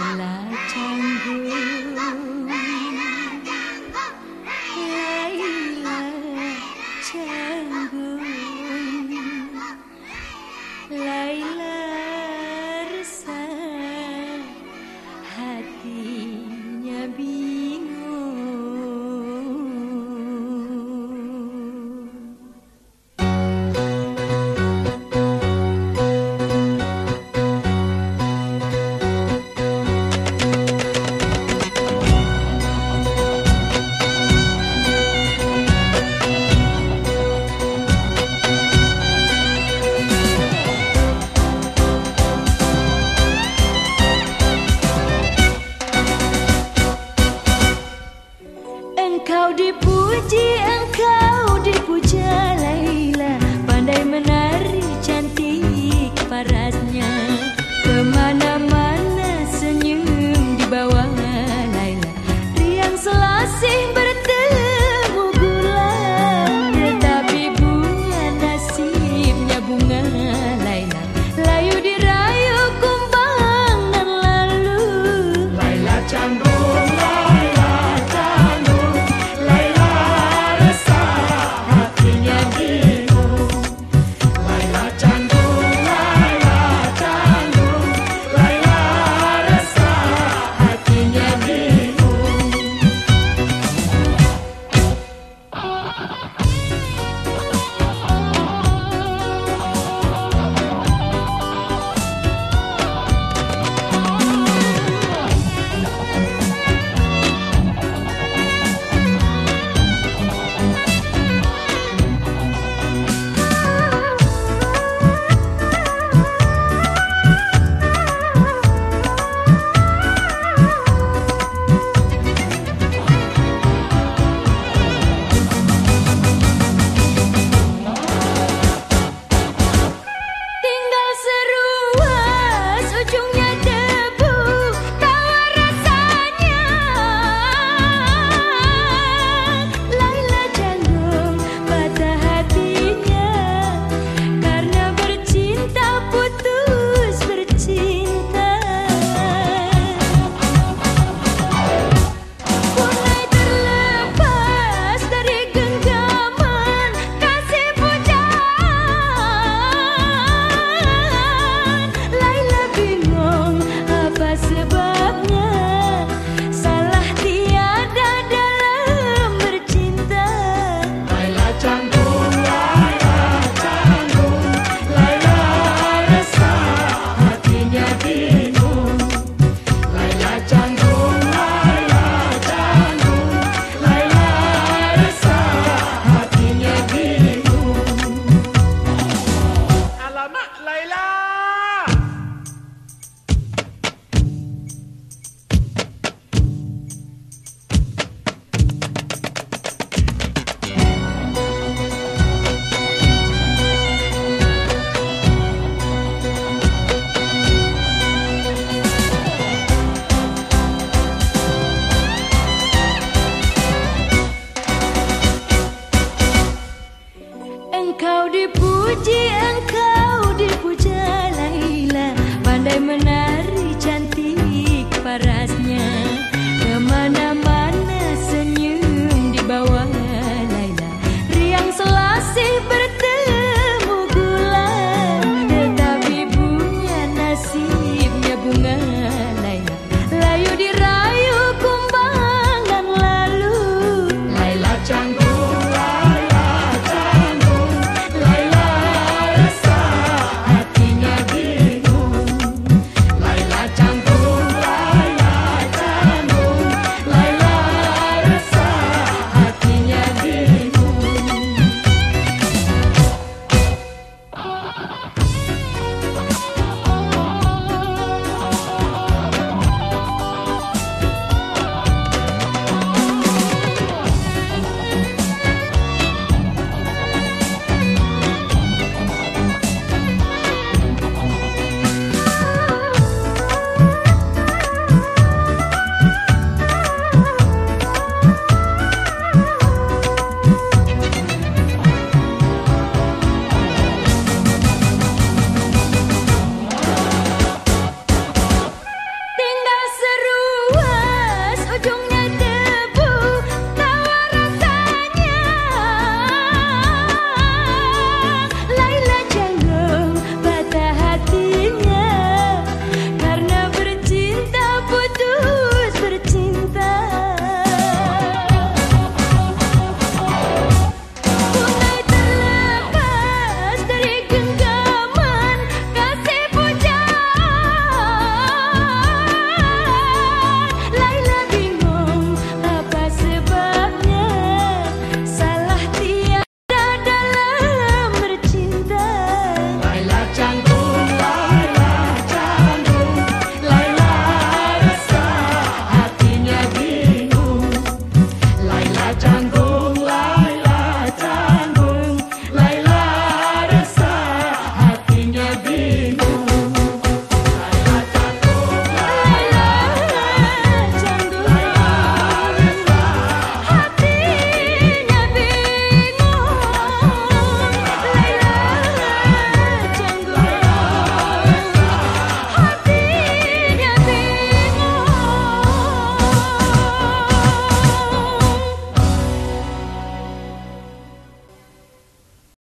light and blue. Engkau dipuji, engkau dipuja Laila. Pandai menari